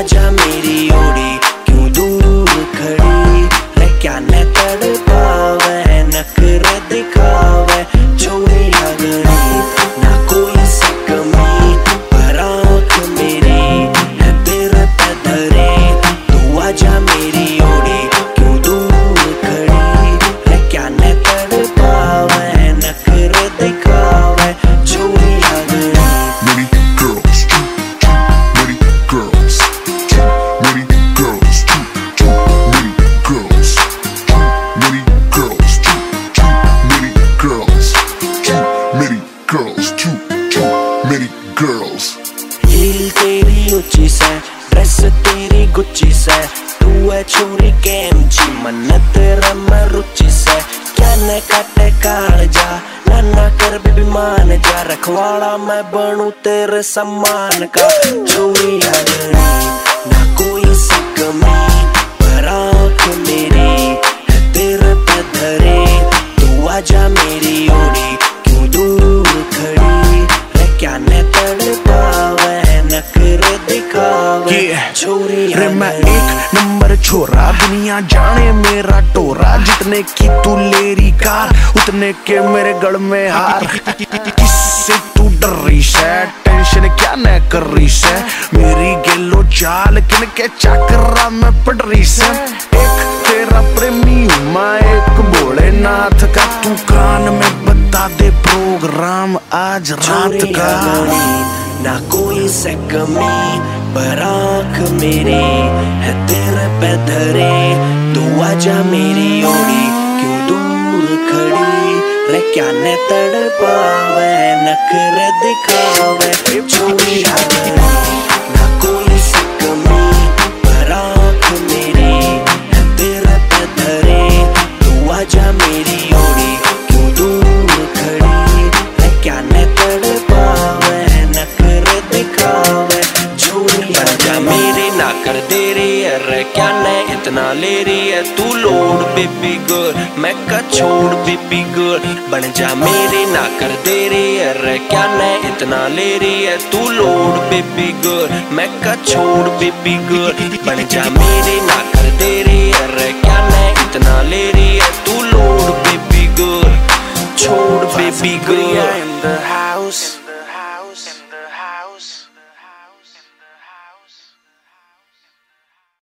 میری میری اوڑی کیوں دور کھڑی ہے کیا نہیں is too, too many girls. ہیل تیری اچھی سے ڈریس تیری گچی سے تو ہے چھوری گیم جی منت رم رچی سے کیا نہ کٹے کار جا نہ نہ کر بے بیمان جا رکھواڑا میں بنوں تیرے سمان کا چھوری آنے ایک نمبر چھورا دنیا جانے میرا ٹورا جتنے کی تو لیری کار اتنے کے میرے گڑ میں ہار کس سے تو ڈر رہی ہے ٹینشن کیا نہ کر رہی ہے میری گیلو چال کن کے چاکرا میں پڑ رہی ہے ایک تیرا پریمی ہوں ایک بولے ناتھ کا تو کان میں بتا دے پروگرام آج رات کا نہ کوئی پر آنکھ میرے ہے تیرے پہ دھرے تو آجا میری اوڑی کیوں دور کھڑی رے کیا نے تڑ پاوے نکھر دکھاوے چھوڑی ہمیں جانا ہے اتنا لے رہی ہے تو لوڈ بیبی گرل میں کا چھوڑ بیبی گرل بن جا میری نہ کر دے رہی ہے رہ کیا ہے اتنا لے رہی ہے تو لوڈ بیبی گرل میں کا چھوڑ بیبی گرل بن جا میرے نہ کر دے رہی ہے رہ کیا ہے اتنا لے رہی ہے تو لوڈ بیبی گرل چھوڑ بیبی